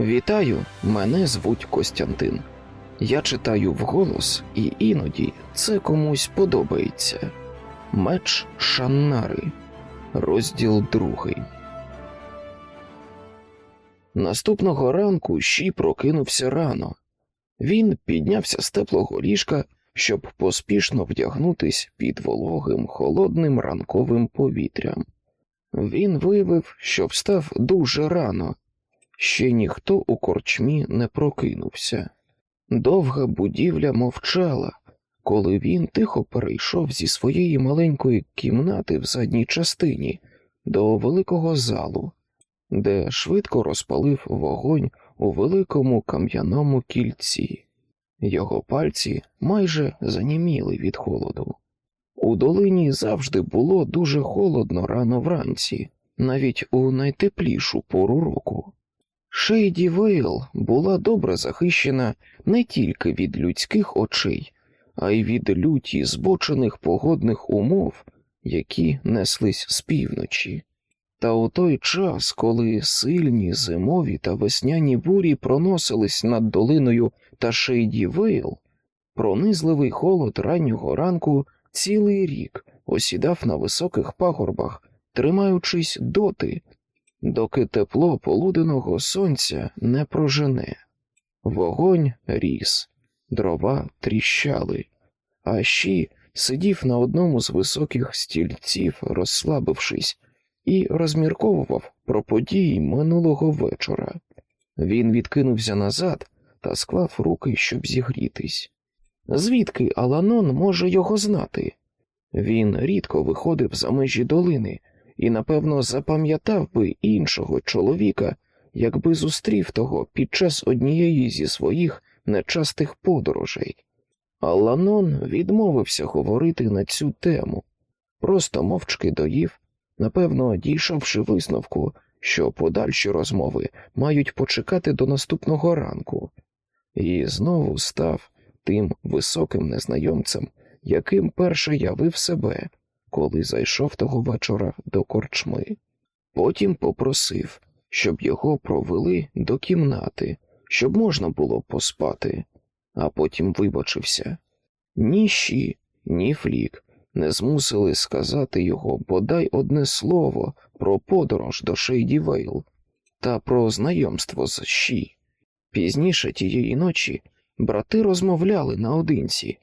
Вітаю, мене звуть Костянтин. Я читаю вголос, і іноді це комусь подобається. Меч Шаннари, розділ другий. Наступного ранку Ші прокинувся рано. Він піднявся з теплого ліжка, щоб поспішно вдягнутись під вологим холодним ранковим повітрям. Він виявив, що встав дуже рано, ще ніхто у корчмі не прокинувся. Довга будівля мовчала, коли він тихо перейшов зі своєї маленької кімнати в задній частині до великого залу, де швидко розпалив вогонь у великому кам'яному кільці. Його пальці майже заніміли від холоду. У долині завжди було дуже холодно рано вранці, навіть у найтеплішу пору року. Шейді Вейл була добре захищена не тільки від людських очей, а й від люті збочених погодних умов, які неслись з півночі. Та у той час, коли сильні зимові та весняні бурі проносились над долиною та Шейді Вейл, пронизливий холод раннього ранку цілий рік осідав на високих пагорбах, тримаючись доти, доки тепло полуденного сонця не прожене. Вогонь ріс, дрова тріщали, а щі сидів на одному з високих стільців, розслабившись, і розмірковував про події минулого вечора. Він відкинувся назад та склав руки, щоб зігрітись. Звідки Аланон може його знати? Він рідко виходив за межі долини і, напевно, запам'ятав би іншого чоловіка, якби зустрів того під час однієї зі своїх нечастих подорожей. Аланон відмовився говорити на цю тему, просто мовчки доїв, напевно, дійшовши висновку, що подальші розмови мають почекати до наступного ранку, і знову став тим високим незнайомцем, яким перше явив себе, коли зайшов того вечора до корчми. Потім попросив, щоб його провели до кімнати, щоб можна було поспати, а потім вибачився. Ні щі, ні флік не змусили сказати його бодай одне слово про подорож до Шейді Вейл та про знайомство з щі. Пізніше тієї ночі брати розмовляли наодинці.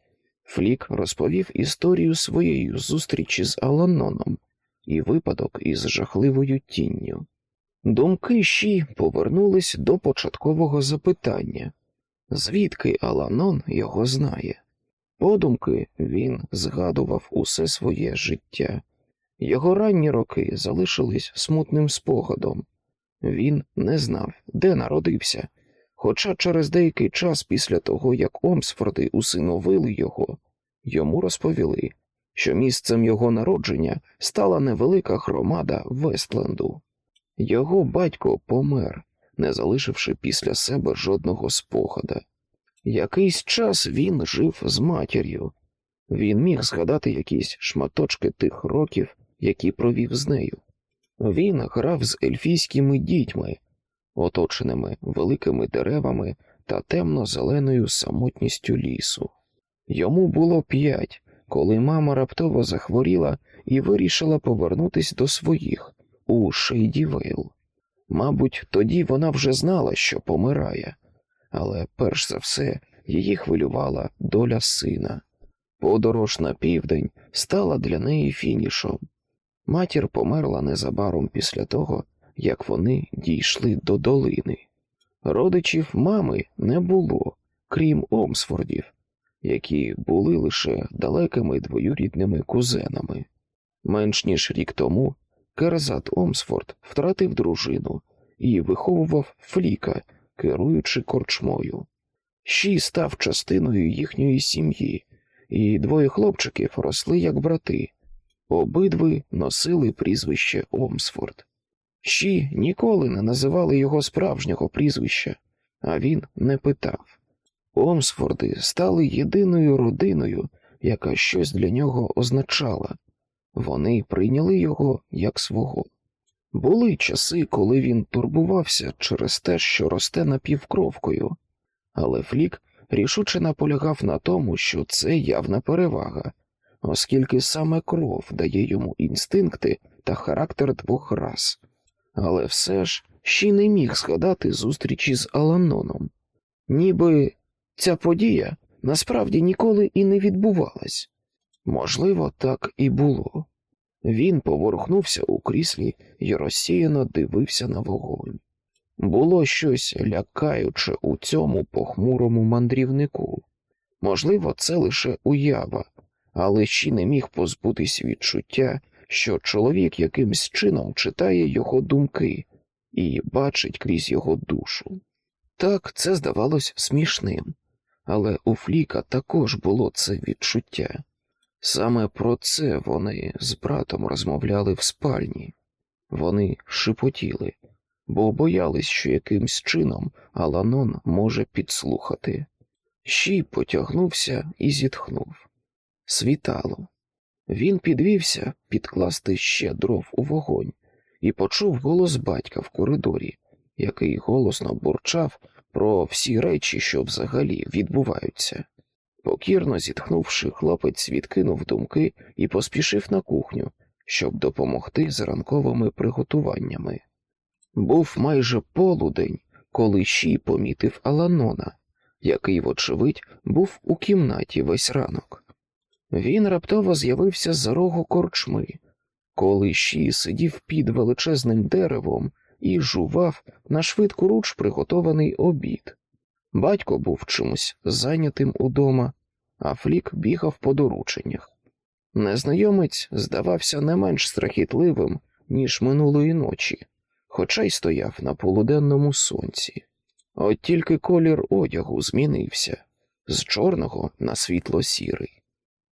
Флік розповів історію своєї зустрічі з Аланоном і випадок із жахливою тінню. Думки Ші повернулись до початкового запитання звідки Аланон його знає. Подумки він згадував усе своє життя. Його ранні роки залишились смутним спогадом. Він не знав, де народився, хоча через деякий час після того, як Омсфорди усиновили його, йому розповіли, що місцем його народження стала невелика громада Вестленду. Його батько помер, не залишивши після себе жодного спогада. Якийсь час він жив з матір'ю. Він міг згадати якісь шматочки тих років, які провів з нею. Він грав з ельфійськими дітьми, оточеними великими деревами та темно-зеленою самотністю лісу. Йому було п'ять, коли мама раптово захворіла і вирішила повернутися до своїх у Шейдівейл. Мабуть, тоді вона вже знала, що помирає, але перш за все її хвилювала доля сина. Подорож на південь стала для неї фінішом. Матір померла незабаром після того, як вони дійшли до долини. Родичів мами не було, крім Омсфордів, які були лише далекими двоюрідними кузенами. Менш ніж рік тому Керзат Омсфорд втратив дружину і виховував фліка, керуючи корчмою. Щі став частиною їхньої сім'ї, і двоє хлопчиків росли як брати. Обидви носили прізвище Омсфорд. Щі ніколи не називали його справжнього прізвища, а він не питав. Омсфорди стали єдиною родиною, яка щось для нього означала. Вони прийняли його як свого. Були часи, коли він турбувався через те, що росте напівкровкою, але Флік рішуче наполягав на тому, що це явна перевага, оскільки саме кров дає йому інстинкти та характер двох рас. Але все ж ще не міг згадати зустрічі з Аланоном, ніби ця подія насправді ніколи і не відбувалась. Можливо, так і було. Він поворухнувся у кріслі і розсіяно дивився на вогонь. Було щось лякаюче у цьому похмурому мандрівнику. Можливо, це лише уява, але ще не міг позбутись відчуття, що чоловік якимсь чином читає його думки і бачить крізь його душу. Так це здавалось смішним, але у Фліка також було це відчуття. Саме про це вони з братом розмовляли в спальні. Вони шепотіли, бо боялись, що якимсь чином Аланон може підслухати. Щій потягнувся і зітхнув. Світало. Він підвівся підкласти ще дров у вогонь і почув голос батька в коридорі, який голосно бурчав про всі речі, що взагалі відбуваються. Покірно зітхнувши, хлопець відкинув думки і поспішив на кухню, щоб допомогти з ранковими приготуваннями. Був майже полудень, коли Ші помітив Аланона, який, вочевидь, був у кімнаті весь ранок. Він раптово з'явився з рогу корчми, коли Ші сидів під величезним деревом і жував на швидку руч приготований обід. Батько був чимось зайнятим удома, а Флік бігав по дорученнях. Незнайомець здавався не менш страхітливим, ніж минулої ночі, хоча й стояв на полуденному сонці. От тільки колір одягу змінився з чорного на світло сірий.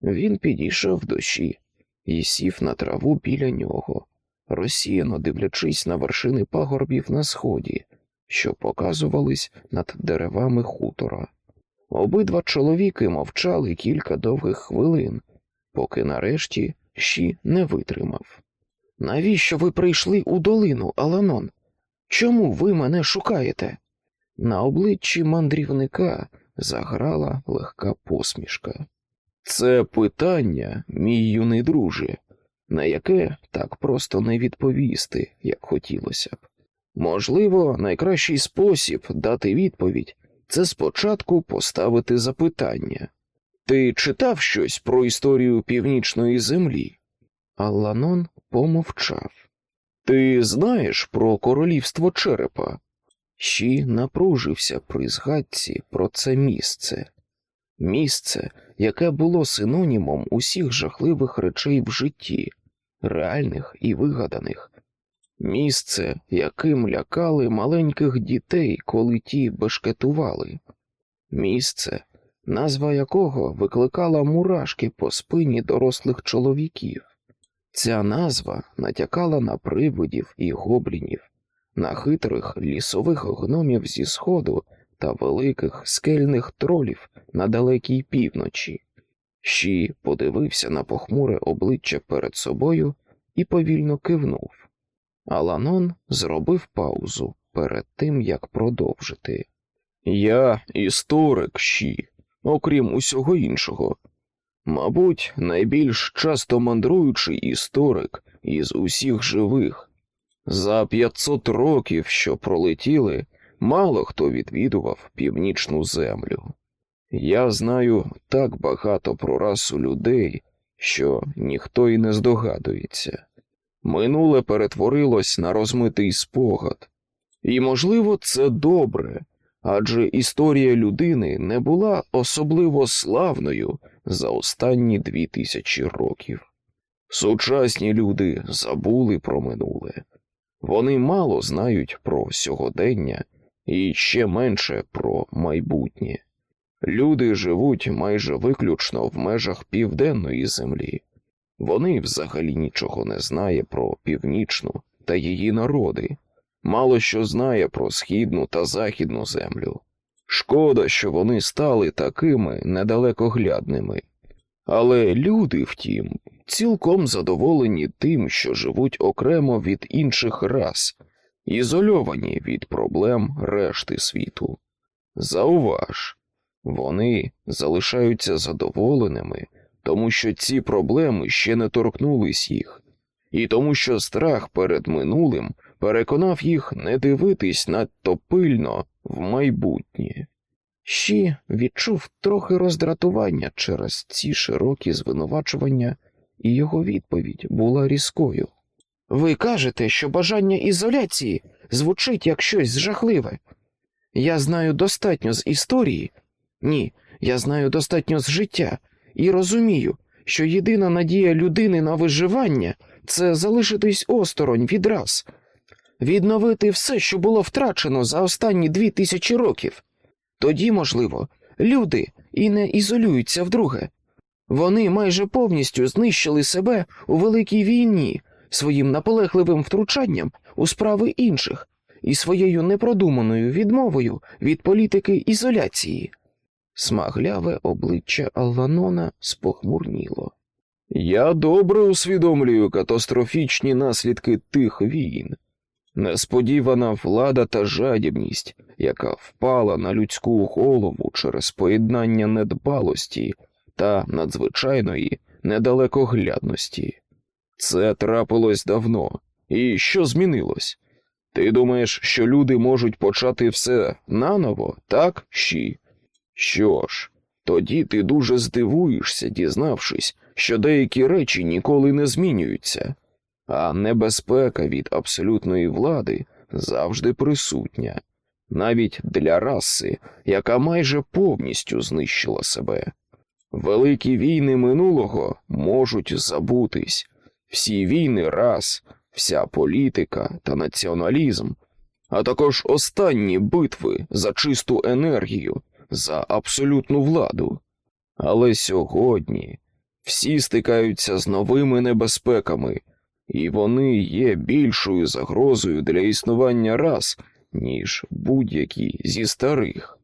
Він підійшов дощі і сів на траву біля нього, розсіяно дивлячись на вершини пагорбів на сході, що показувались над деревами хутора. Обидва чоловіки мовчали кілька довгих хвилин, поки нарешті Ші не витримав. Навіщо ви прийшли у долину, Аланон? Чому ви мене шукаєте? На обличчі мандрівника заграла легка посмішка. Це питання, мій юний друже, на яке так просто не відповісти, як хотілося б. Можливо, найкращий спосіб дати відповідь це спочатку поставити запитання. Ти читав щось про історію північної землі? Алланон помовчав. Ти знаєш про королівство черепа? Щі напружився при згадці про це місце, місце, яке було синонімом усіх жахливих речей в житті, реальних і вигаданих, місце, яким лякали маленьких дітей, коли ті бешкетували, місце, назва якого викликала мурашки по спині дорослих чоловіків. Ця назва натякала на привидів і гоблінів, на хитрих лісових гномів зі сходу та великих скельних тролів на далекій півночі. Щі подивився на похмуре обличчя перед собою і повільно кивнув. Аланон зробив паузу перед тим, як продовжити. Я історик Щі, окрім усього іншого. Мабуть, найбільш часто мандруючий історик із усіх живих. За 500 років, що пролетіли, мало хто відвідував північну землю. Я знаю так багато про расу людей, що ніхто й не здогадується. Минуле перетворилось на розмитий спогад, і, можливо, це добре, адже історія людини не була особливо славною за останні дві тисячі років. Сучасні люди забули про минуле, вони мало знають про сьогодення і ще менше про майбутнє. Люди живуть майже виключно в межах південної землі. Вони взагалі нічого не знає про північну та її народи, мало що знає про східну та західну землю. Шкода, що вони стали такими недалекоглядними. Але люди, втім, цілком задоволені тим, що живуть окремо від інших рас, ізольовані від проблем решти світу. Зауваж, вони залишаються задоволеними, тому що ці проблеми ще не торкнулись їх, і тому що страх перед минулим переконав їх не дивитись надто пильно в майбутнє. Щі відчув трохи роздратування через ці широкі звинувачування, і його відповідь була різкою. Ви кажете, що бажання ізоляції звучить як щось жахливе. Я знаю достатньо з історії, ні, я знаю достатньо з життя і розумію, що єдина надія людини на виживання це залишитись осторонь відраз, відновити все, що було втрачено за останні дві тисячі років. Тоді, можливо, люди і не ізолюються вдруге. Вони майже повністю знищили себе у великій війні своїм наполегливим втручанням у справи інших і своєю непродуманою відмовою від політики ізоляції. Смагляве обличчя Алланона спохмурніло. Я добре усвідомлюю катастрофічні наслідки тих війн, несподівана влада та жадібність, яка впала на людську голову через поєднання недбалості та надзвичайної недалекоглядності. Це трапилось давно, і що змінилось? Ти думаєш, що люди можуть почати все наново, так, щі? Що ж, тоді ти дуже здивуєшся, дізнавшись, що деякі речі ніколи не змінюються, а небезпека від абсолютної влади завжди присутня, навіть для раси, яка майже повністю знищила себе. Великі війни минулого можуть забутись, всі війни раз, вся політика та націоналізм, а також останні битви за чисту енергію, за абсолютну владу. Але сьогодні всі стикаються з новими небезпеками, і вони є більшою загрозою для існування рас, ніж будь-які зі старих.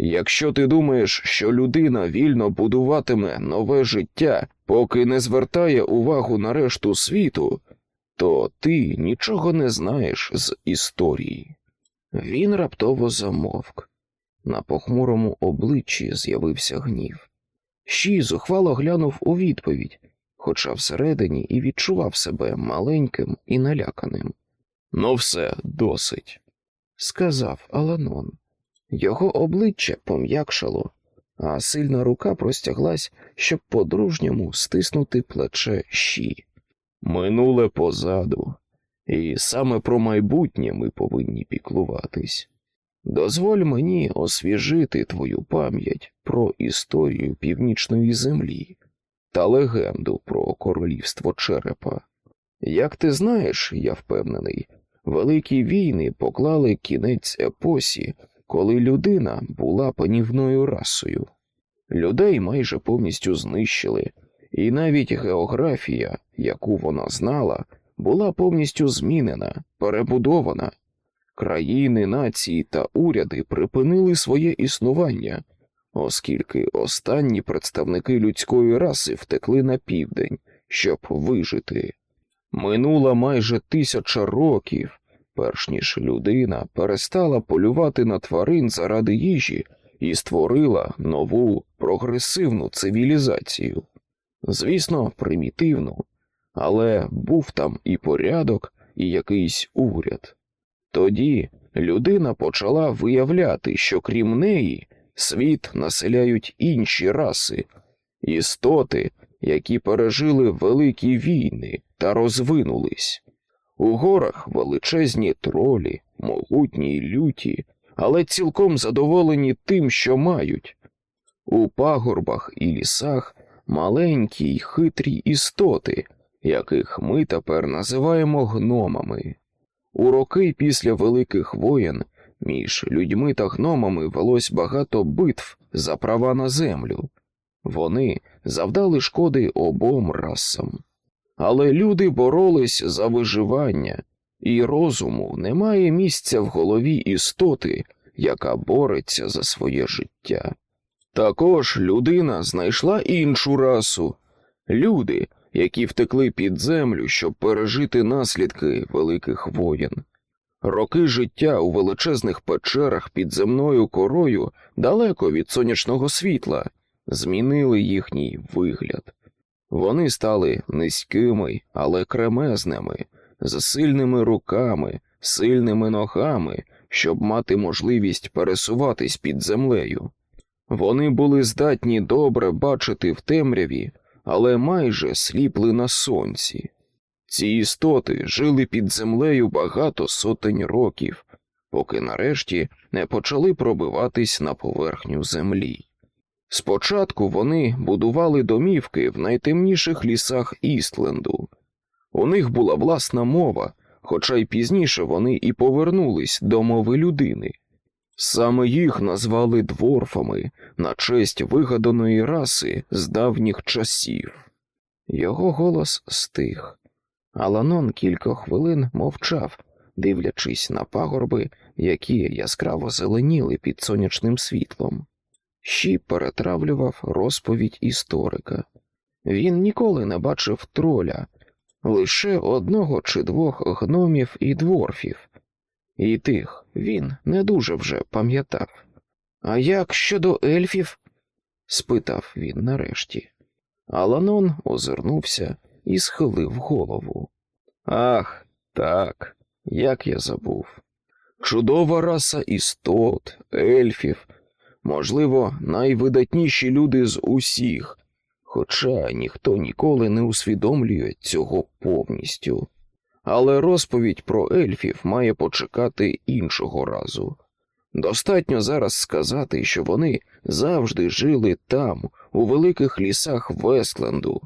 Якщо ти думаєш, що людина вільно будуватиме нове життя, поки не звертає увагу на решту світу, то ти нічого не знаєш з історії. Він раптово замовк. На похмурому обличчі з'явився гнів. Щі зухвало глянув у відповідь, хоча всередині і відчував себе маленьким і наляканим. Ну, все, досить, сказав Аланон. Його обличчя пом'якшало, а сильна рука простяглась, щоб по-дружньому стиснути плече щі. Минуле позаду, і саме про майбутнє ми повинні піклуватись. Дозволь мені освіжити твою пам'ять про історію північної землі та легенду про королівство черепа. Як ти знаєш, я впевнений, великі війни поклали кінець епосі, коли людина була панівною расою. Людей майже повністю знищили, і навіть географія, яку вона знала, була повністю змінена, перебудована. Країни, нації та уряди припинили своє існування, оскільки останні представники людської раси втекли на південь, щоб вижити. Минула майже тисяча років, перш ніж людина перестала полювати на тварин заради їжі і створила нову прогресивну цивілізацію. Звісно, примітивну, але був там і порядок, і якийсь уряд. Тоді людина почала виявляти, що крім неї світ населяють інші раси, істоти, які пережили великі війни та розвинулись. У горах величезні тролі, могутні й люті, але цілком задоволені тим, що мають. У пагорбах і лісах маленькі й хитрі істоти, яких ми тепер називаємо гномами. У роки після великих воєн між людьми та гномами велось багато битв за права на землю. Вони завдали шкоди обом расам. Але люди боролись за виживання, і розуму немає місця в голові істоти, яка бореться за своє життя. Також людина знайшла іншу расу люди, які втекли під землю, щоб пережити наслідки великих воєн. Роки життя у величезних печерах під земною корою, далеко від сонячного світла, змінили їхній вигляд. Вони стали низькими, але кремезними, з сильними руками, сильними ногами, щоб мати можливість пересуватись під землею. Вони були здатні добре бачити в темряві, але майже сліпли на сонці. Ці істоти жили під землею багато сотень років, поки нарешті не почали пробиватись на поверхню землі. Спочатку вони будували домівки в найтемніших лісах Істленду. У них була власна мова, хоча й пізніше вони і повернулись до мови людини. Саме їх назвали дворфами на честь вигаданої раси з давніх часів. Його голос стих. Аланон кілька хвилин мовчав, дивлячись на пагорби, які яскраво зеленіли під сонячним світлом. Щі перетравлював розповідь історика. Він ніколи не бачив троля, лише одного чи двох гномів і дворфів, і тих він не дуже вже пам'ятав. А як щодо ельфів? спитав він нарешті. Аланон озирнувся і схилив голову. Ах, так, як я забув. Чудова раса істот, ельфів, можливо, найвидатніші люди з усіх, хоча ніхто ніколи не усвідомлює цього повністю. Але розповідь про ельфів має почекати іншого разу. Достатньо зараз сказати, що вони завжди жили там, у великих лісах Вестленду,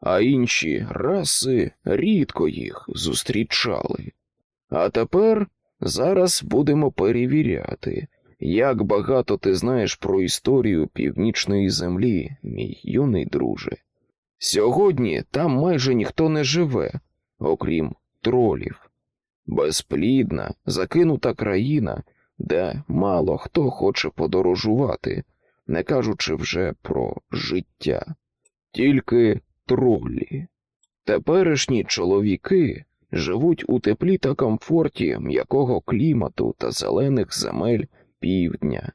а інші раси рідко їх зустрічали. А тепер зараз будемо перевіряти, як багато ти знаєш про історію північної землі, мій юний друже. Сьогодні там майже ніхто не живе, окрім тролів. Безплідна, закинута країна, де мало хто хоче подорожувати, не кажучи вже про життя, тільки тролі. Теперішні чоловіки живуть у теплі та комфорті м'якого клімату та зелених земель півдня.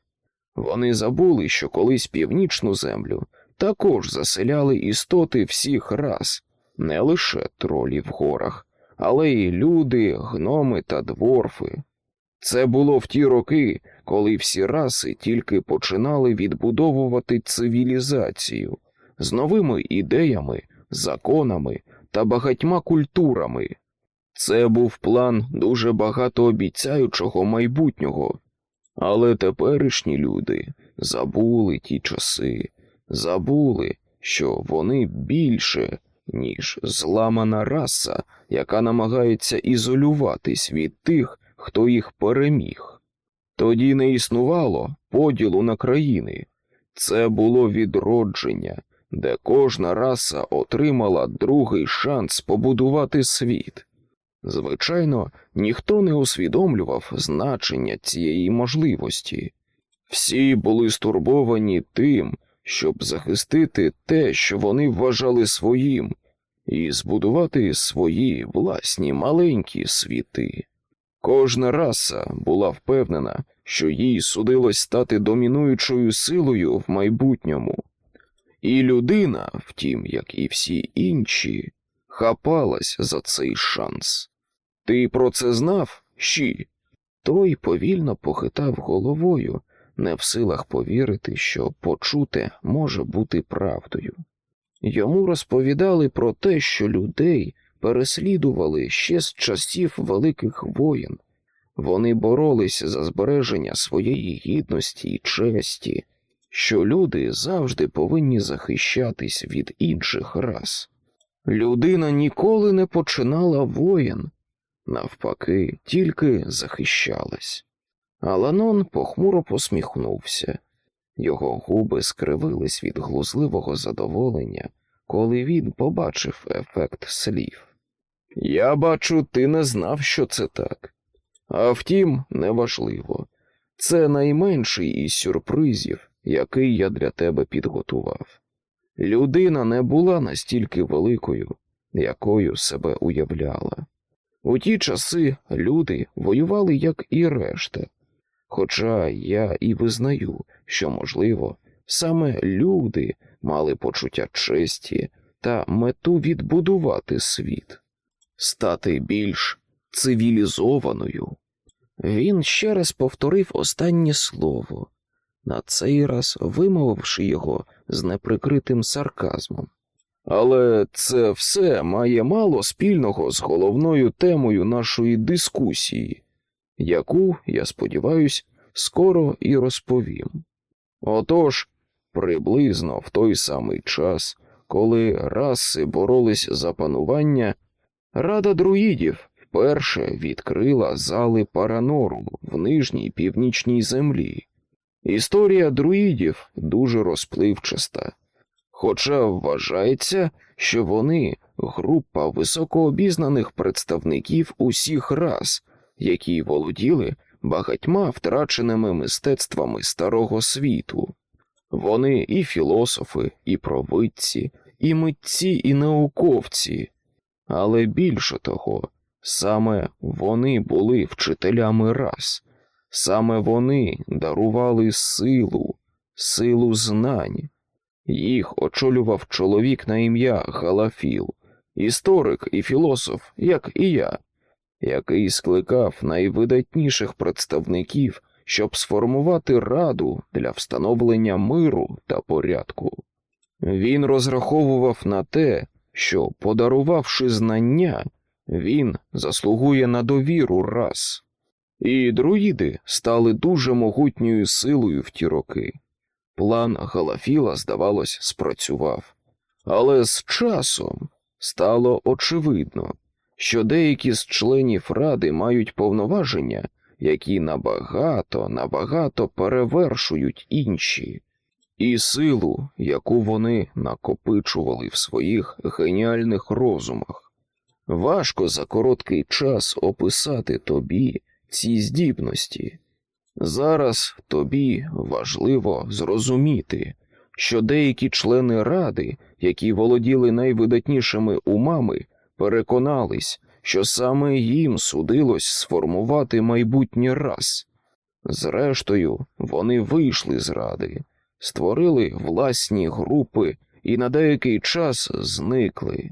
Вони забули, що колись північну землю також заселяли істоти всіх рас, не лише тролі в горах, але й люди, гноми та дворфи. Це було в ті роки, коли всі раси тільки починали відбудовувати цивілізацію з новими ідеями, законами та багатьма культурами. Це був план дуже багатообіцяючого майбутнього, але теперішні люди забули ті часи, забули, що вони більше, ніж зламана раса, яка намагається ізолюватись від тих, хто їх переміг. Тоді не існувало поділу на країни, це було відродження, де кожна раса отримала другий шанс побудувати світ. Звичайно, ніхто не усвідомлював значення цієї можливості. Всі були стурбовані тим, щоб захистити те, що вони вважали своїм, і збудувати свої власні маленькі світи. Кожна раса була впевнена, що їй судилось стати домінуючою силою в майбутньому, і людина, втім, як і всі інші, хапалась за цей шанс. Ти про це знав, Щі? Той повільно похитав головою, не в силах повірити, що почуте може бути правдою. Йому розповідали про те, що людей переслідували ще з часів великих воєн. Вони боролись за збереження своєї гідності і честі, що люди завжди повинні захищатись від інших рас. Людина ніколи не починала воєн, навпаки, тільки захищалась. Аланон похмуро посміхнувся. Його губи скривились від глузливого задоволення, коли він побачив ефект слів. Я бачу, ти не знав, що це так. А втім, неважливо. Це найменший із сюрпризів, який я для тебе підготував. Людина не була настільки великою, якою себе уявляла. У ті часи люди воювали як і решта, хоча я і визнаю, що, можливо, саме люди мали почуття честі та мету відбудувати світ, стати більш цивілізованою. Він ще раз повторив останнє слово, на цей раз вимовивши його з неприкритим сарказмом. Але це все має мало спільного з головною темою нашої дискусії, яку, я сподіваюся, скоро і розповім. Отож, приблизно в той самий час, коли раси боролись за панування, Рада друїдів вперше відкрила зали Паранору в нижній північній землі. Історія друїдів дуже розпливчаста, хоча вважається, що вони група високообізнаних представників усіх рас, які володіли багатьма втраченими мистецтвами старого світу. Вони і філософи, і провидці, і митці, і науковці, але більше того, саме вони були вчителями рас, саме вони дарували силу, силу знань. Їх очолював чоловік на ім'я Галафіл, історик і філософ, як і я, який скликав найвидатніших представників, щоб сформувати раду для встановлення миру та порядку. Він розраховував на те, що, подарувавши знання, він заслугує на довіру рас. І друїди стали дуже могутньою силою в ті роки. План Галафіла, здавалось, спрацював, але з часом стало очевидно, що деякі з членів ради мають повноваження, які набагато, набагато перевершують інші, і силу, яку вони накопичували в своїх геніальних розумах. Важко за короткий час описати тобі ці здібності. Зараз тобі важливо зрозуміти, що деякі члени ради, які володіли найвидатнішими умами, переконались, що саме їм судилось сформувати майбутнє рас. Зрештою, вони вийшли з ради, створили власні групи і на деякий час зникли.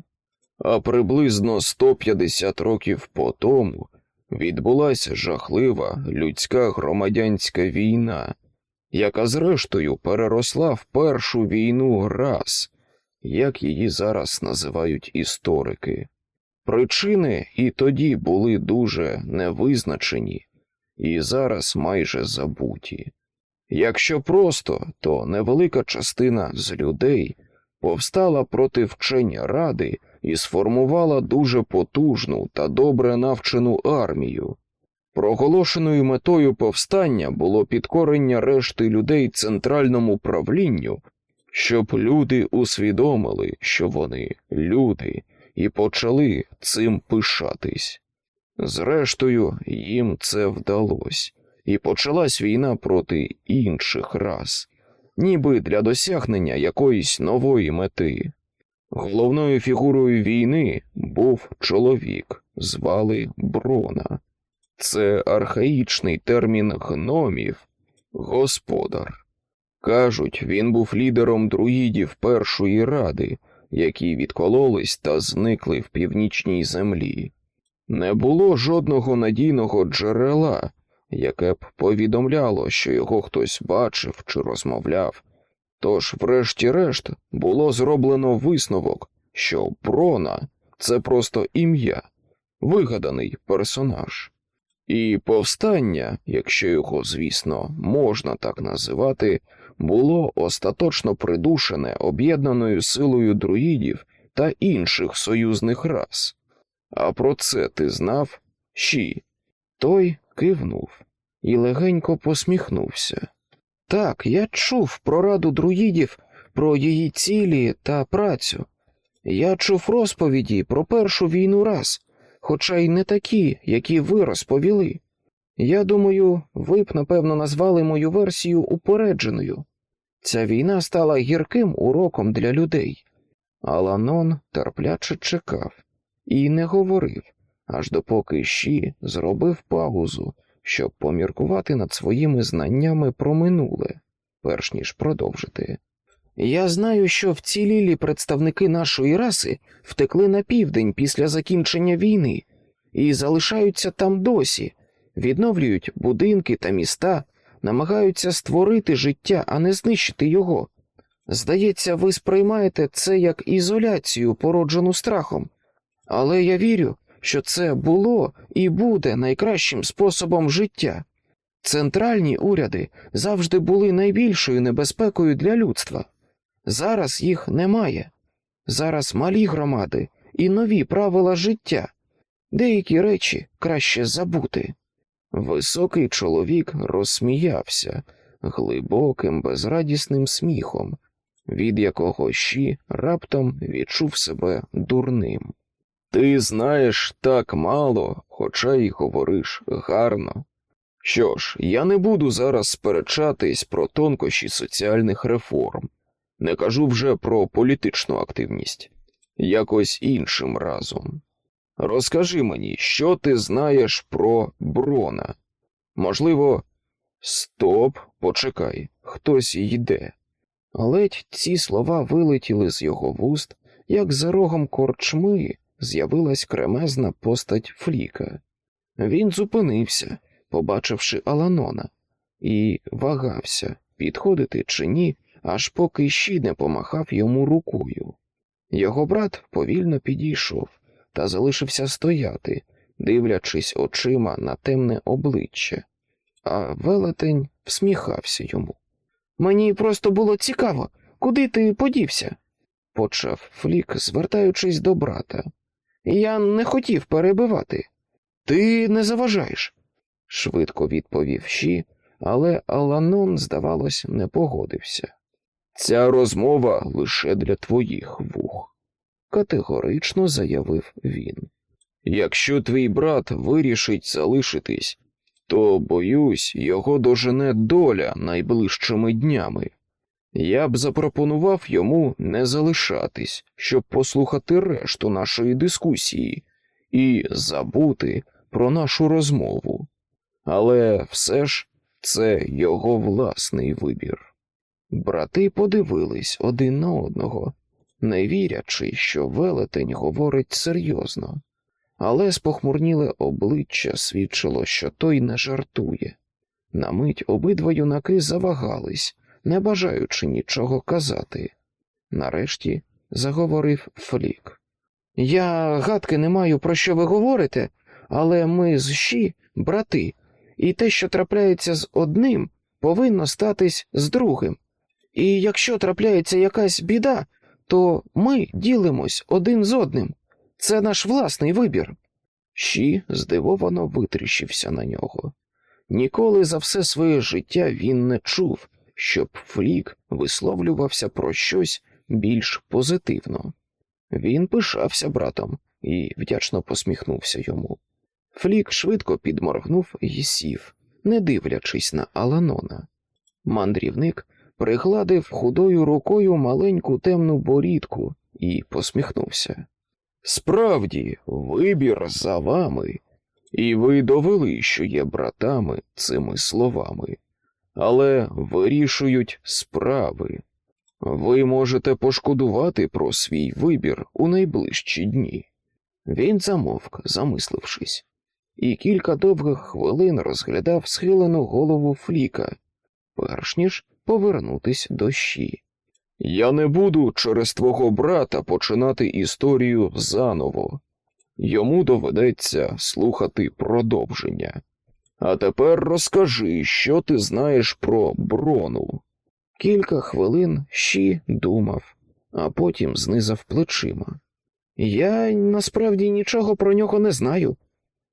А приблизно 150 років по тому відбулася жахлива людська громадянська війна, яка зрештою переросла в першу війну раз, як її зараз називають історики. Причини і тоді були дуже невизначені і зараз майже забуті. Якщо просто, то невелика частина з людей повстала проти вчення ради і сформувала дуже потужну та добре навчену армію. Проголошеною метою повстання було підкорення решти людей центральному правлінню, щоб люди усвідомили, що вони люди, і почали цим пишатись. Зрештою, їм це вдалося, і почалась війна проти інших рас, ніби для досягнення якоїсь нової мети. Головною фігурою війни був чоловік, звали Брона. Це архаїчний термін гномів, господар. Кажуть, він був лідером друїдів Першої ради, які відкололись та зникли в північній землі. Не було жодного надійного джерела, яке б повідомляло, що його хтось бачив чи розмовляв. Тож, врешті-решт, було зроблено висновок, що Брона це просто ім'я, вигаданий персонаж. І повстання, якщо його, звісно, можна так називати, було остаточно придушене об'єднаною силою друїдів та інших союзних рас. А про це ти знав? Щі. Той кивнув і легенько посміхнувся. Так, я чув про раду друїдів, про її цілі та працю. Я чув розповіді про першу війну раз, хоча й не такі, які ви розповіли. Я думаю, ви б, напевно, назвали мою версію упередженою. Ця війна стала гірким уроком для людей. Аланон терпляче чекав і не говорив, аж допоки Ші зробив паузу, щоб поміркувати над своїми знаннями про минуле, перш ніж продовжити. Я знаю, що вцілілі представники нашої раси втекли на південь після закінчення війни і залишаються там досі, відновлюють будинки та міста, намагаються створити життя, а не знищити його. Здається, ви сприймаєте це як ізоляцію, породжену страхом, але я вірю, що це було і буде найкращим способом життя. Центральні уряди завжди були найбільшою небезпекою для людства. Зараз їх немає. Зараз малі громади і нові правила життя. Деякі речі краще забути. Високий чоловік розсміявся глибоким, безрадісним сміхом, від якого щі раптом відчув себе дурним. Ти знаєш так мало, хоча й говориш гарно. Що ж, я не буду зараз сперечатись про тонкощі соціальних реформ, не кажу вже про політичну активність, якось іншим разом. Розкажи мені, що ти знаєш про Брона? Можливо, стоп, почекай, хтось йде. Ледь ці слова вилетіли з його вуст, як за рогом корчми з'явилась кремезна постать Фліка. Він зупинився, побачивши Аланона, і вагався, підходити чи ні, аж поки щі не помахав йому рукою. Його брат повільно підійшов та залишився стояти, дивлячись очима на темне обличчя, а велетень всміхався йому. Мені просто було цікаво, куди ти подівся, почав Флік, звертаючись до брата. Я не хотів перебивати. Ти не заважаєш, швидко відповів Ші, але Аланон, здавалось, не погодився. Ця розмова лише для твоїх вух, категорично заявив він. Якщо твій брат вирішить залишитись, то, боюсь, його дожене доля найближчими днями. Я б запропонував йому не залишатись, щоб послухати решту нашої дискусії і забути про нашу розмову. Але все ж це його власний вибір. Брати подивились один на одного, не вірячи, що велетень говорить серйозно, але спохмурніле обличчя свідчило, що той не жартує. На мить обидва юнаки завагались, не бажаючи нічого казати. Нарешті заговорив Флік. Я гадки не маю, про що ви говорите, але ми з Ші брати, і те, що трапляється з одним, повинно статись з другим. І якщо трапляється якась біда, то ми ділимось один з одним. Це наш власний вибір. Ші здивовано витріщився на нього. Ніколи за все своє життя він не чув, щоб Флік висловлювався про щось більш позитивно. Він пишався братом і вдячно посміхнувся йому. Флік швидко підморгнув і сів, не дивлячись на Аланона. Мандрівник пригладив худою рукою маленьку темну борідку і посміхнувся. Справді, вибір за вами, і ви довели, що є братами цими словами, але вирішують справи. Ви можете пошкодувати про свій вибір у найближчі дні. Він замовк, замислившись, і кілька довгих хвилин розглядав схилену голову Фліка, перш ніж повернутись до щі. Я не буду через твого брата починати історію заново. Йому доведеться слухати продовження. А тепер розкажи, що ти знаєш про брону. Кілька хвилин Щі думав, а потім знизав плечима. Я насправді нічого про нього не знаю.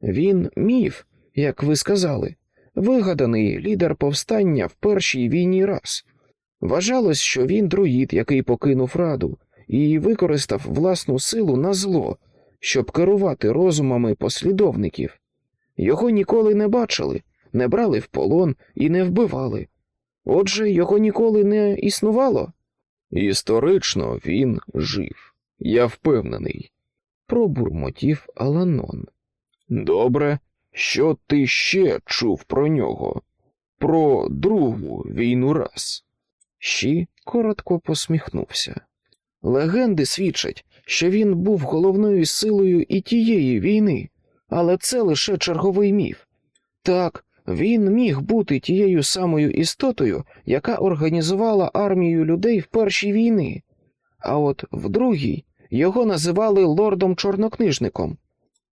Він міф, як ви сказали, вигаданий лідер повстання в першій війні раз. Вважалось, що він друїд, який покинув раду, і використав власну силу на зло, щоб керувати розумами послідовників. Його ніколи не бачили, не брали в полон і не вбивали. Отже, його ніколи не існувало. Історично він жив, я впевнений, пробурмотів Аланон. Добре, що ти ще чув про нього? Про другу війну раз. Щі коротко посміхнувся. Легенди свідчать, що він був головною силою і тієї війни, але це лише черговий міф. Так, він міг бути тією самою істотою, яка організувала армію людей в першій війни, а от в другій його називали лордом чорнокнижником,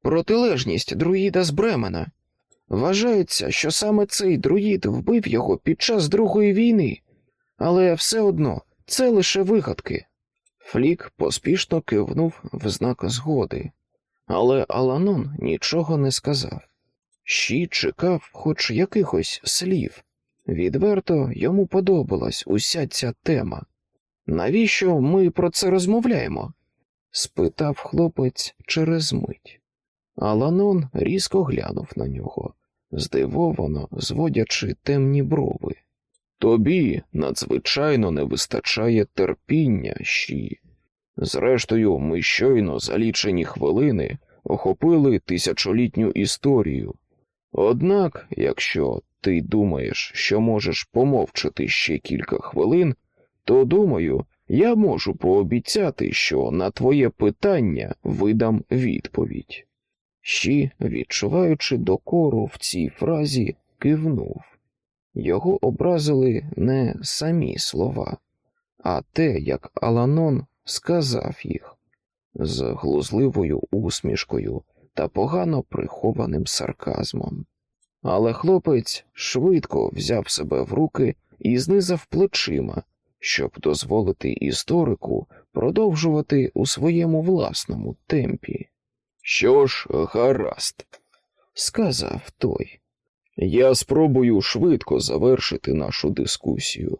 протилежність друїда з Бремена. Вважається, що саме цей друїд вбив його під час Другої війни, але все одно це лише вигадки. Флік поспішно кивнув в знак згоди, але Аланон нічого не сказав. Щі чекав хоч якихось слів. Відверто йому подобалась уся ця тема. Навіщо ми про це розмовляємо? спитав хлопець через мить. Аланон різко глянув на нього, здивовано зводячи темні брови. Тобі надзвичайно не вистачає терпіння, щі. Зрештою, ми щойно за лічені хвилини охопили тисячолітню історію. Однак, якщо ти думаєш, що можеш помовчати ще кілька хвилин, то думаю, я можу пообіцяти, що на твоє питання видам відповідь. Щі, відчуваючи докору в цій фразі, кивнув. Його образили не самі слова, а те, як Аланон сказав їх з глузливою усмішкою та погано прихованим сарказмом. Але хлопець швидко взяв себе в руки і знизав плечима, щоб дозволити історику продовжувати у своєму власному темпі. Що ж, гаразд, сказав той. Я спробую швидко завершити нашу дискусію.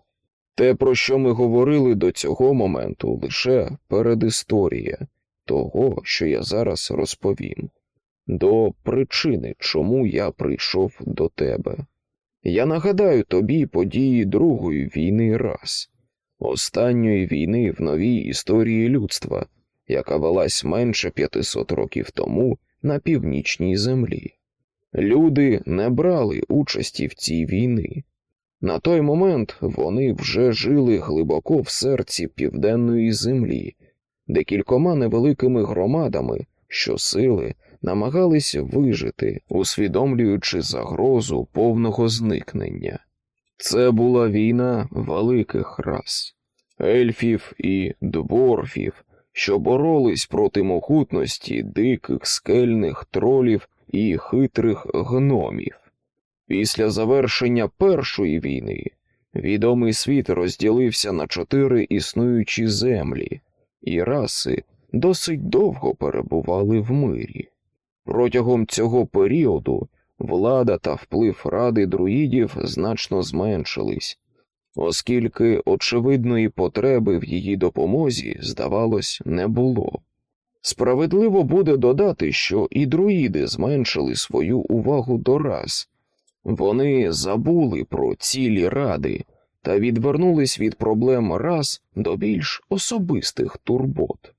Те, про що ми говорили до цього моменту, лише передісторія того, що я зараз розповім, до причини, чому я прийшов до тебе. Я нагадаю тобі події Другої війни раз, останньої війни в новій історії людства, яка велась менше 500 років тому на північній землі. Люди не брали участі в цій війні. На той момент вони вже жили глибоко в серці південної землі, де кількома невеликими громадами, що сили намагались вижити, усвідомлюючи загрозу повного зникнення. Це була війна великих рас, ельфів і дворфів, що боролись проти могутності диких скельних тролів і хитрих гномів. Після завершення Першої війни відомий світ розділився на чотири існуючі землі, і раси досить довго перебували в мирі. Протягом цього періоду влада та вплив ради друїдів значно зменшились, оскільки очевидної потреби в її допомозі, здавалось, не було. Справедливо буде додати, що і друїди зменшили свою увагу до рас, вони забули про цілі ради та відвернулись від проблем рас до більш особистих турбот.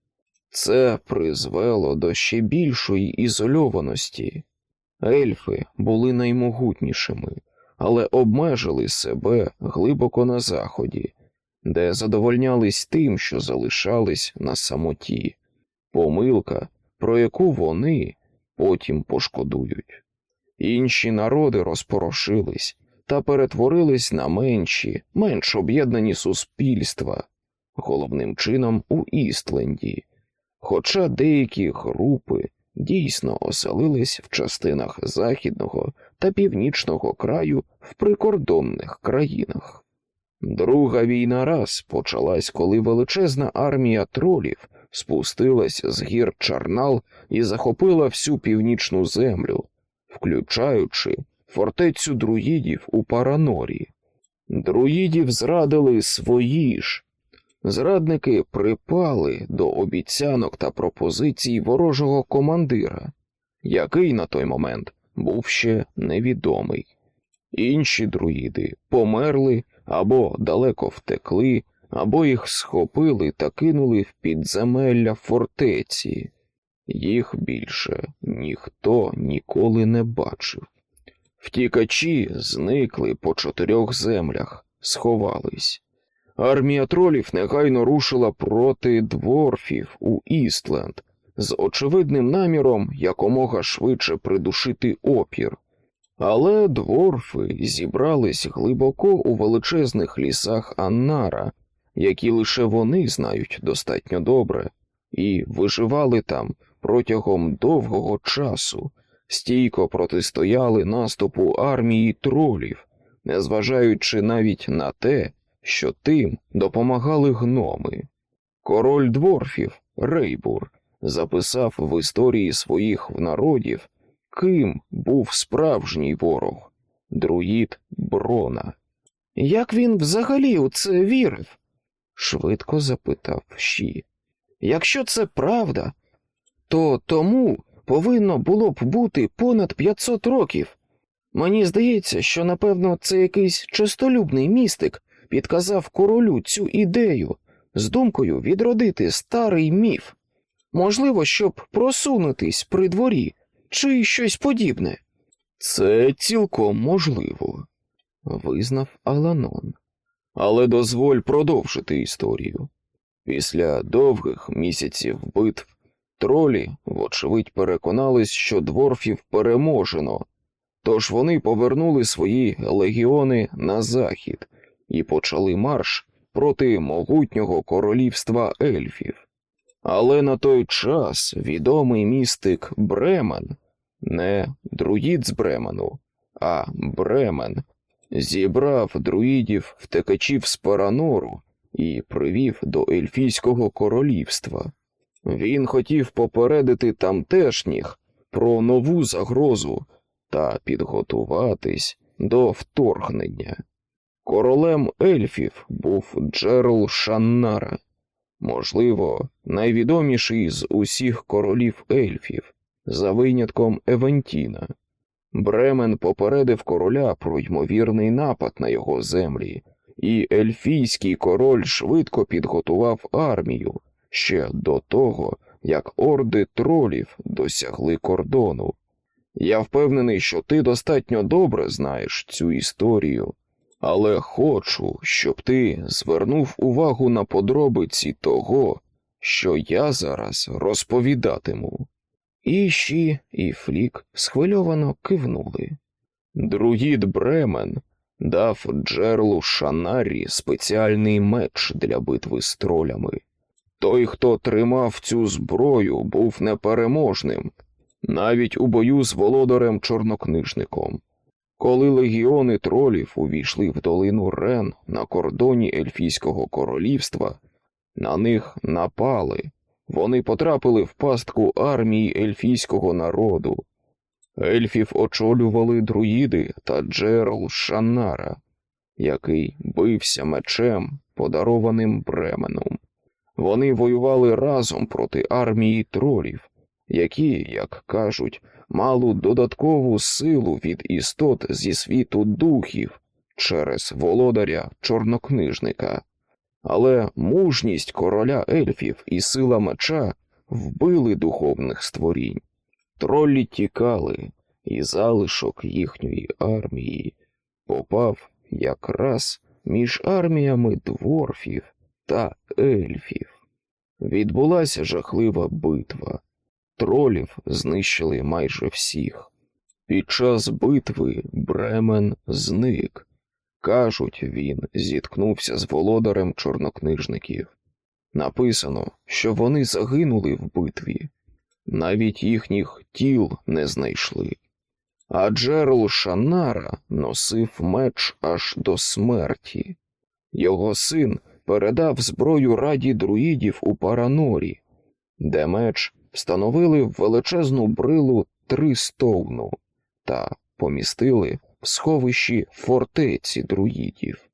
Це призвело до ще більшої ізольованості. Ельфи були наймогутнішими, але обмежили себе глибоко на заході, де задовольнялись тим, що залишались на самоті, помилка, про яку вони потім пошкодують. Інші народи розпорошились та перетворились на менші, менш об'єднані суспільства, головним чином у Істленді хоча деякі групи дійсно оселились в частинах західного та північного краю в прикордонних країнах. Друга війна раз почалась, коли величезна армія тролів спустилась з гір Чарнал і захопила всю північну землю, включаючи фортецю друїдів у Паранорі. Друїдів зрадили свої ж, Зрадники припали до обіцянок та пропозицій ворожого командира, який на той момент був ще невідомий. Інші друїди померли або далеко втекли, або їх схопили та кинули в підземелля фортеці. Їх більше ніхто ніколи не бачив. Втікачі зникли по чотирьох землях, сховались. Армія тролів негайно рушила проти дворфів у Істленд з очевидним наміром якомога швидше придушити опір. Але дворфи зібрались глибоко у величезних лісах Аннара, які лише вони знають достатньо добре, і виживали там протягом довгого часу, стійко протистояли наступу армії тролів, незважаючи навіть на те, що тим допомагали гноми. Король дворфів Рейбур записав в історії своїх народів, ким був справжній ворог друїд Брона. Як він взагалі у це вірив? швидко запитав Ші. Якщо це правда, то тому повинно було б бути понад 500 років. Мені здається, що, напевно, це якийсь чистолюбний містик підказав королю цю ідею з думкою відродити старий міф. Можливо, щоб просунутись при дворі чи щось подібне. Це цілком можливо, визнав Аланон. Але дозволь продовжити історію. Після довгих місяців битв тролі, вочевидь, переконались, що дворфів переможено, тож вони повернули свої легіони на захід і почали марш проти могутнього королівства ельфів. Але на той час відомий містик Бремен, не друїд з Бремену, а Бремен, зібрав друїдів втекачів з Паранору і привів до ельфійського королівства. Він хотів попередити тамтешніх про нову загрозу та підготуватись до вторгнення. Королем ельфів був Джерл Шаннара, можливо, найвідоміший з усіх королів ельфів, за винятком Евентіна. Бремен попередив короля про ймовірний напад на його землі, і ельфійський король швидко підготував армію ще до того, як орди тролів досягли кордону. Я впевнений, що ти достатньо добре знаєш цю історію, але хочу, щоб ти звернув увагу на подробиці того, що я зараз розповідатиму. І Ші, і Флік схвильовано кивнули. Друїд Бремен дав Джерлу Шанарі спеціальний меч для битви з тролями. Той, хто тримав цю зброю, був непереможним, навіть у бою з володарем чорнокнижником. Коли легіони тролів увійшли в долину Рен на кордоні Ельфійського королівства, на них напали, вони потрапили в пастку армії ельфійського народу. Ельфів очолювали друїди та Джерл Шаннара, який бився мечем, подарованим Бременом. Вони воювали разом проти армії тролів, які, як кажуть, мали додаткову силу від істот зі світу духів через володаря чорнокнижника. Але мужність короля ельфів і сила меча вбили духовних створінь. Троллі тікали, і залишок їхньої армії попав якраз між арміями дворфів та ельфів. Відбулася жахлива битва. Тролів знищили майже всіх. Під час битви Бремен зник. Кажуть, він зіткнувся з володарем чорнокнижників. Написано, що вони загинули в битві, навіть їхніх тіл не знайшли. А Джерл Шанара носив меч аж до смерті. Його син передав зброю раді друїдів у Паранорі, де меч встановили в величезну брилу Тристоуну та помістили в сховищі фортеці друїдів.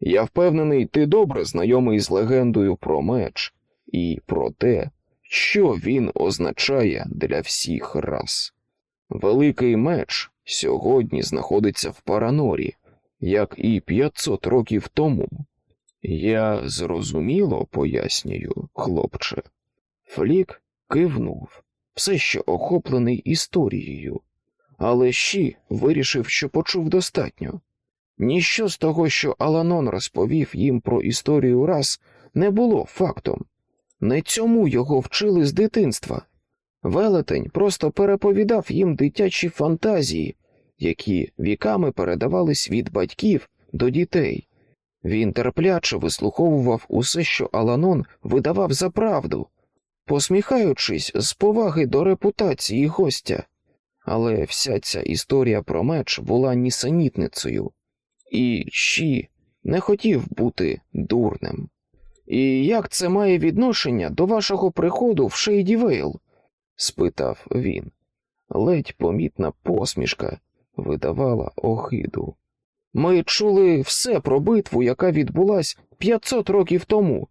Я впевнений, ти добре знайомий з легендою про меч і про те, що він означає для всіх рас. Великий меч сьогодні знаходиться в Паранорі, як і 500 років тому. Я зрозуміло пояснюю, хлопче. Флік кивнув, все ще охоплений історією, але Щі вирішив, що почув достатньо. Ніщо з того, що Аланон розповів їм про історію раз, не було фактом. Не цьому його вчили з дитинства. Велетень просто переповідав їм дитячі фантазії, які віками передавались від батьків до дітей. Він терпляче вислуховував усе, що Аланон видавав за правду, посміхаючись з поваги до репутації гостя. Але вся ця історія про меч була нісенітницею, і Щі не хотів бути дурним. І як це має відношення до вашого приходу в Шейдівейл? спитав він. Ледь помітна посмішка видавала огиду. Ми чули все про битву, яка відбулась 500 років тому,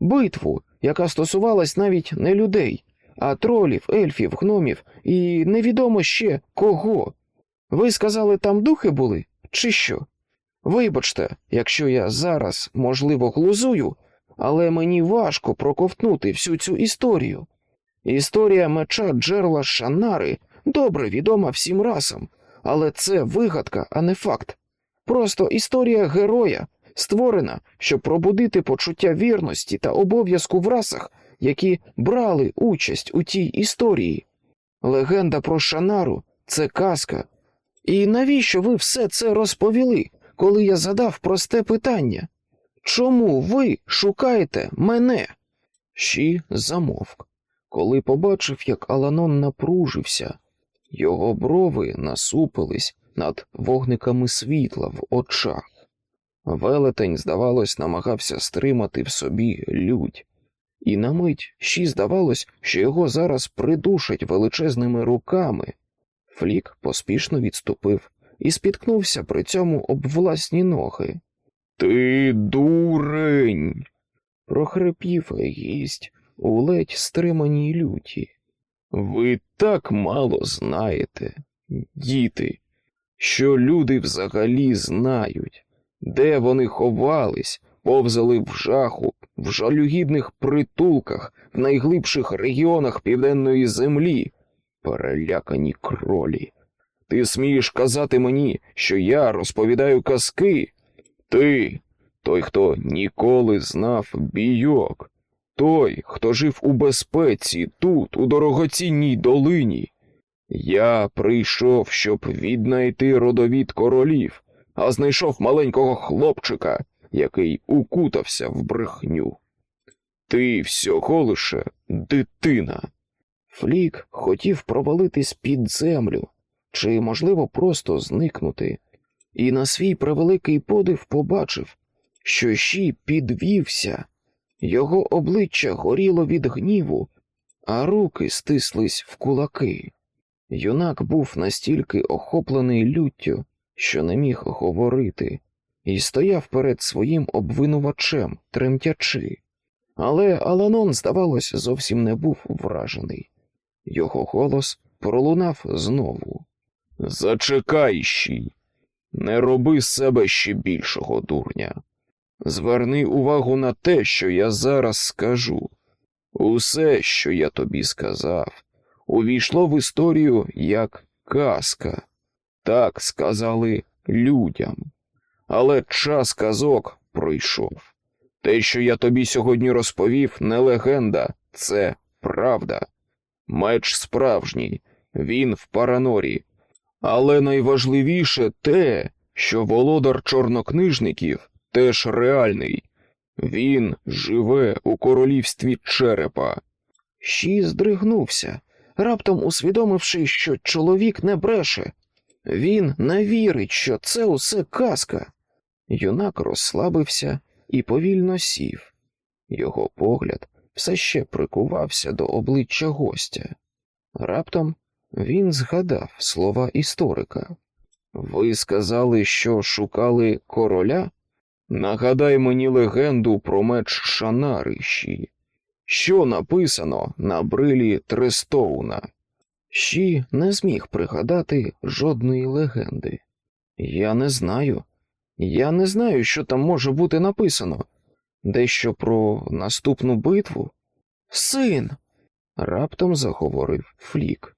битву, яка стосувалась навіть не людей, а тролів, ельфів, гномів і невідомо ще кого. Ви сказали, там духи були, чи що? Вибачте, якщо я зараз, можливо, глузую, але мені важко проковтнути всю цю історію. Історія меча Джерла Шанари добре відома всім расам, але це вигадка, а не факт. Просто історія героя, створена, щоб пробудити почуття вірності та обов'язку в расах, які брали участь у тій історії. Легенда про Шанару це казка. І навіщо ви все це розповіли, коли я задав просте питання? Чому ви шукаєте мене? Щі замовк, коли побачив, як Аланон напружився, його брови насупились над вогниками світла в очах. Велетень, здавалось, намагався стримати в собі лють, і на мить Щі здавалось, що його зараз придушать величезними руками. Флік поспішно відступив і спіткнувся при цьому об власні ноги. Ти дурень. прохрипів гість у ледь стриманій люті. Ви так мало знаєте, діти, що люди взагалі знають, де вони ховались, повзали в жаху, в жалюгідних притулках, в найглибших регіонах південної землі, перелякані кролі. Ти смієш казати мені, що я розповідаю казки? Ти, той, хто ніколи знав бійок, той, хто жив у безпеці тут, у дорогоцінній долині. Я прийшов, щоб віднайти родовід королів, а знайшов маленького хлопчика, який укутався в брехню. Ти всього лише дитина. Флік хотів провалитись під землю, чи, можливо, просто зникнути, і на свій превеликий подив побачив, що щі підвівся, його обличчя горіло від гніву, а руки стислись в кулаки. Юнак був настільки охоплений люттю, що не міг говорити, і стояв перед своїм обвинувачем, тремтячи. Але Аланон, здавалось, зовсім не був вражений. Його голос пролунав знову. Зачекай щі, не роби себе ще більшого дурня. Зверни увагу на те, що я зараз скажу. Усе, що я тобі сказав, увійшло в історію як казка. Так сказали людям. Але час казок пройшов. Те, що я тобі сьогодні розповів, не легенда, це правда. Меч справжній, він в паранорі. Але найважливіше те, що володар чорнокнижників теж реальний. Він живе у королівстві черепа. Щі здригнувся, раптом усвідомивши, що чоловік не бреше. Він не вірить, що це усе казка. Юнак розслабився і повільно сів. Його погляд все ще прикувався до обличчя гостя. Раптом він згадав слова історика. Ви сказали, що шукали короля? Нагадай мені легенду про меч Шанарищі. Що написано на брилі Трестоуна? Щі не зміг пригадати жодної легенди. Я не знаю, Я не знаю, що там може бути написано. Дещо про наступну битву. Син. раптом заговорив Флік.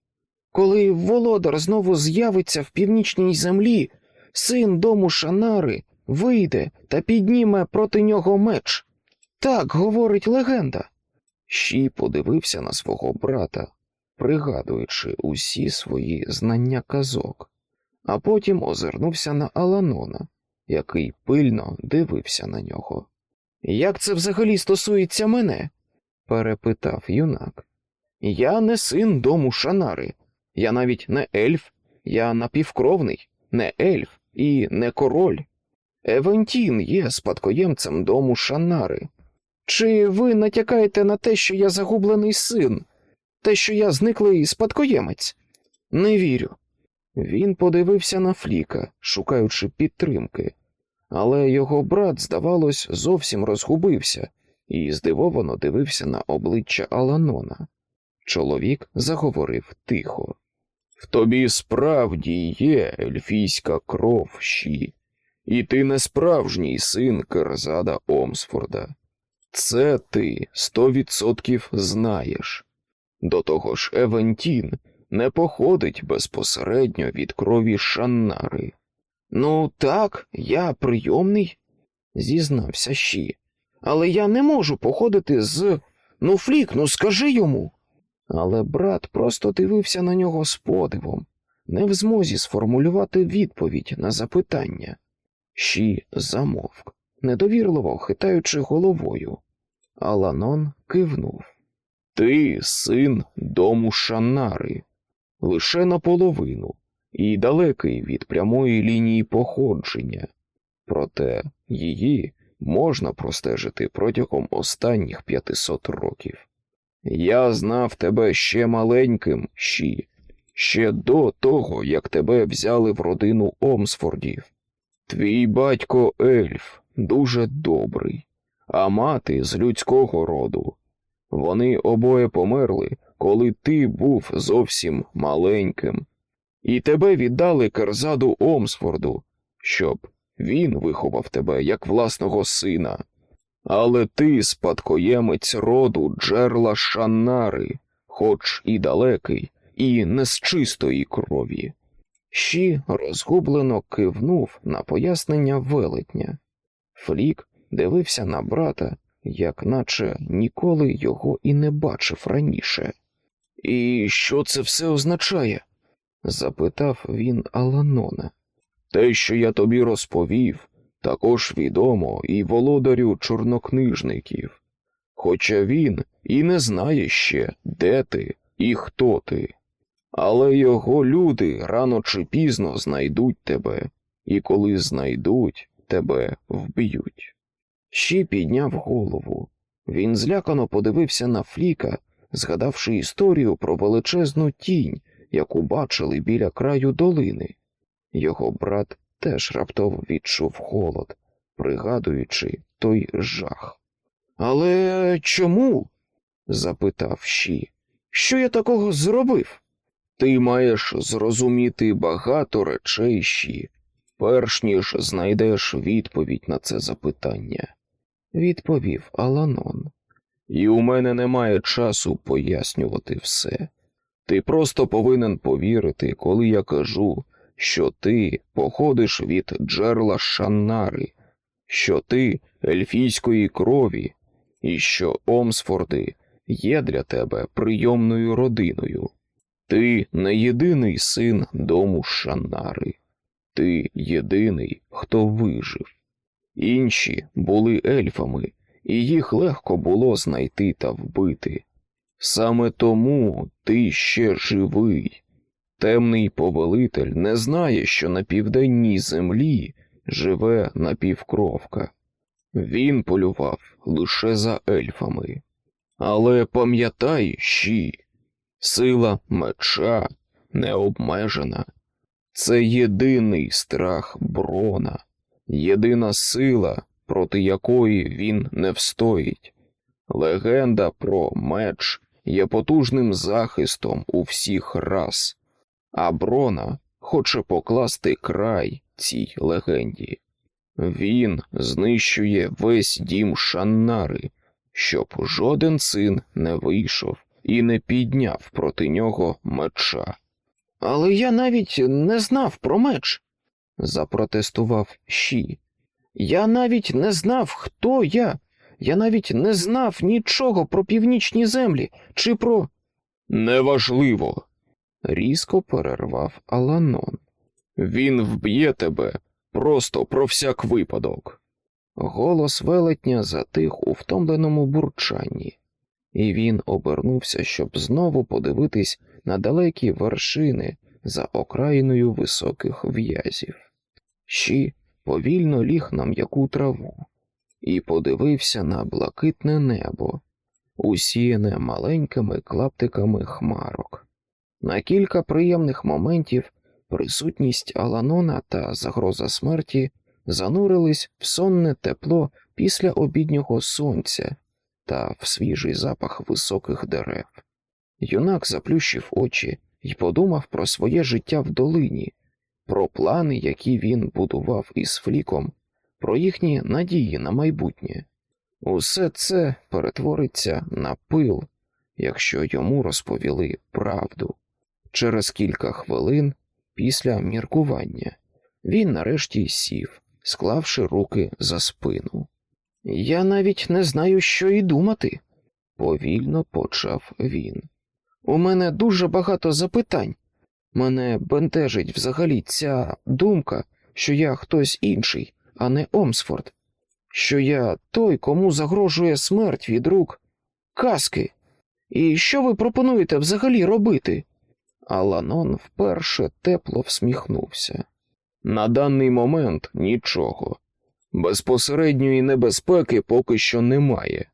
Коли володар знову з'явиться в північній землі, син дому Шанари вийде та підніме проти нього меч. Так говорить легенда. Щі подивився на свого брата, пригадуючи усі свої знання казок, а потім озирнувся на Аланона, який пильно дивився на нього. Як це взагалі стосується мене? перепитав юнак. Я не син дому Шанари, я навіть не ельф, я напівкровний, не ельф і не король. Евентін є спадкоємцем дому Шанари. Чи ви натякаєте на те, що я загублений син, те, що я зниклий спадкоємець? Не вірю. Він подивився на Фліка, шукаючи підтримки, але його брат, здавалось, зовсім розгубився і здивовано дивився на обличчя Аланона. Чоловік заговорив тихо. В тобі справді є ельфійська кров щі, і ти не справжній син Керзада Омсфорда. Це ти сто відсотків знаєш. До того ж, Евентін не походить безпосередньо від крові Шаннари. Ну, так, я прийомний, зізнався Щі, але я не можу походити з. Ну, Флік, ну скажи йому. Але брат просто дивився на нього з подивом, не в змозі сформулювати відповідь на запитання. Щі замовк, недовірливо хитаючи головою. Аланон кивнув. Ти син дому Шанари, лише наполовину, і далекий від прямої лінії походження, проте її можна простежити протягом останніх п'ятисот років. Я знав тебе ще маленьким, Щі, ще до того, як тебе взяли в родину Омсфордів. Твій батько ельф дуже добрий, а мати з людського роду. Вони обоє померли, коли ти був зовсім маленьким, і тебе віддали Керзаду Омсфорду, щоб він виховав тебе як власного сина. Але ти спадкоємець роду джерла Шаннари, хоч і далекий, і не з чистої крові. Щі розгублено кивнув на пояснення велетня. Флік дивився на брата, як наче ніколи його і не бачив раніше. І що це все означає? запитав він Аланона. Те, що я тобі розповів, також відомо і володарю чорнокнижників, хоча він і не знає ще, де ти і хто ти. Але його люди рано чи пізно знайдуть тебе, і коли знайдуть, тебе вб'ють. Щі підняв голову. Він злякано подивився на Фліка, згадавши історію про величезну тінь, яку бачили біля краю долини. Його брат теж раптово відчув холод, пригадуючи той жах. Але чому? запитав Щі. Що я такого зробив? Ти маєш зрозуміти багато речей Щі, перш ніж знайдеш відповідь на це запитання, відповів Аланон. І у мене немає часу пояснювати все. Ти просто повинен повірити, коли я кажу, що ти походиш від джерла Шаннари, що ти ельфійської крові, і що Омсфорди є для тебе прийомною родиною. Ти не єдиний син дому Шаннари, ти єдиний, хто вижив. Інші були ельфами, і їх легко було знайти та вбити. Саме тому ти ще живий. Темний повелитель не знає, що на південній землі живе напівкровка. Він полював лише за ельфами. Але пам'ятай, щі, сила меча необмежена. Це єдиний страх брона, єдина сила, проти якої він не встоїть. Легенда про меч є потужним захистом у всіх рас, а брона хоче покласти край цій легенді. Він знищує весь дім Шаннари, щоб жоден син не вийшов і не підняв проти нього меча. Але я навіть не знав про меч, запротестував Ші. Я навіть не знав, хто я. Я навіть не знав нічого про північні землі чи про. Неважливо, різко перервав Аланон. Він вб'є тебе просто про всяк випадок. Голос велетня затих у втомленому бурчанні, і він обернувся, щоб знову подивитись на далекі вершини за окраїною високих в'язів. Щі повільно ліг на м'яку траву і подивився на блакитне небо, усіяне маленькими клаптиками хмарок. На кілька приємних моментів присутність Аланона та загроза смерті занурились в сонне тепло після обіднього сонця та в свіжий запах високих дерев. Юнак заплющив очі і подумав про своє життя в долині, про плани, які він будував із фліком, про їхні надії на майбутнє. Усе це перетвориться на пил, якщо йому розповіли правду. Через кілька хвилин після міркування він нарешті сів, склавши руки за спину. Я навіть не знаю, що і думати, повільно почав він. У мене дуже багато запитань. Мене бентежить взагалі ця думка, що я хтось інший, а не Омсфорд, що я той, кому загрожує смерть від рук казки. І що ви пропонуєте взагалі робити? Аланон вперше тепло всміхнувся. На даний момент нічого. Безпосередньої небезпеки поки що немає.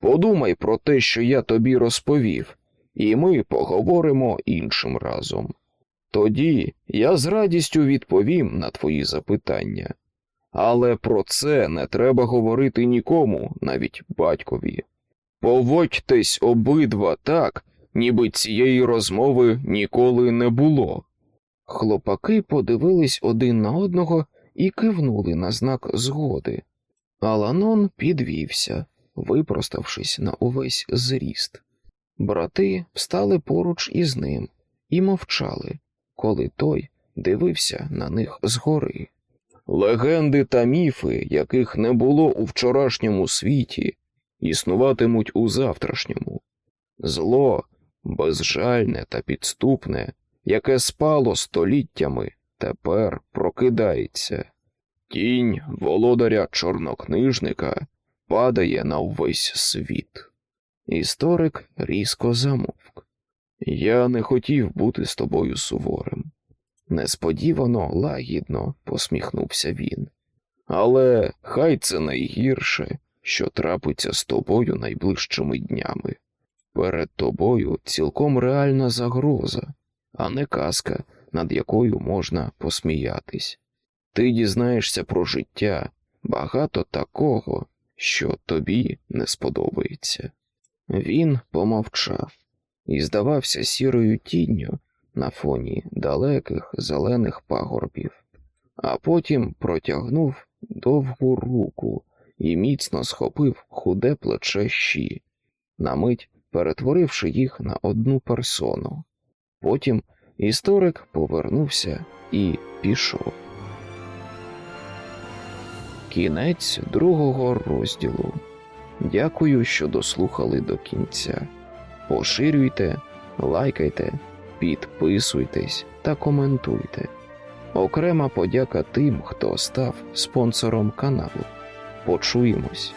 Подумай про те, що я тобі розповів, і ми поговоримо іншим разом. Тоді я з радістю відповім на твої запитання, але про це не треба говорити нікому, навіть батькові. Поводьтесь обидва так, ніби цієї розмови ніколи не було. Хлопаки подивились один на одного і кивнули на знак згоди. Аланон підвівся, випроставшись на увесь зріст. Брати встали поруч із ним і мовчали, коли той дивився на них згори. Легенди та міфи, яких не було у вчорашньому світі, існуватимуть у завтрашньому. Зло безжальне та підступне, яке спало століттями, тепер прокидається. Тінь володаря чорнокнижника падає на увесь світ. Історик різко замовк. Я не хотів бути з тобою суворим. Несподівано лагідно посміхнувся він. Але хай це найгірше, що трапиться з тобою найближчими днями. Перед тобою цілком реальна загроза, а не казка, над якою можна посміятись. Ти дізнаєшся про життя багато такого, що тобі не сподобається. Він помовчав і здавався сірою тінню на фоні далеких зелених пагорбів, а потім протягнув довгу руку і міцно схопив худе плече щі, на мить перетворивши їх на одну персону. Потім історик повернувся і пішов. Кінець другого розділу. Дякую, що дослухали до кінця. Поширюйте, лайкайте, підписуйтесь та коментуйте. Окрема подяка тим, хто став спонсором каналу. Почуємось.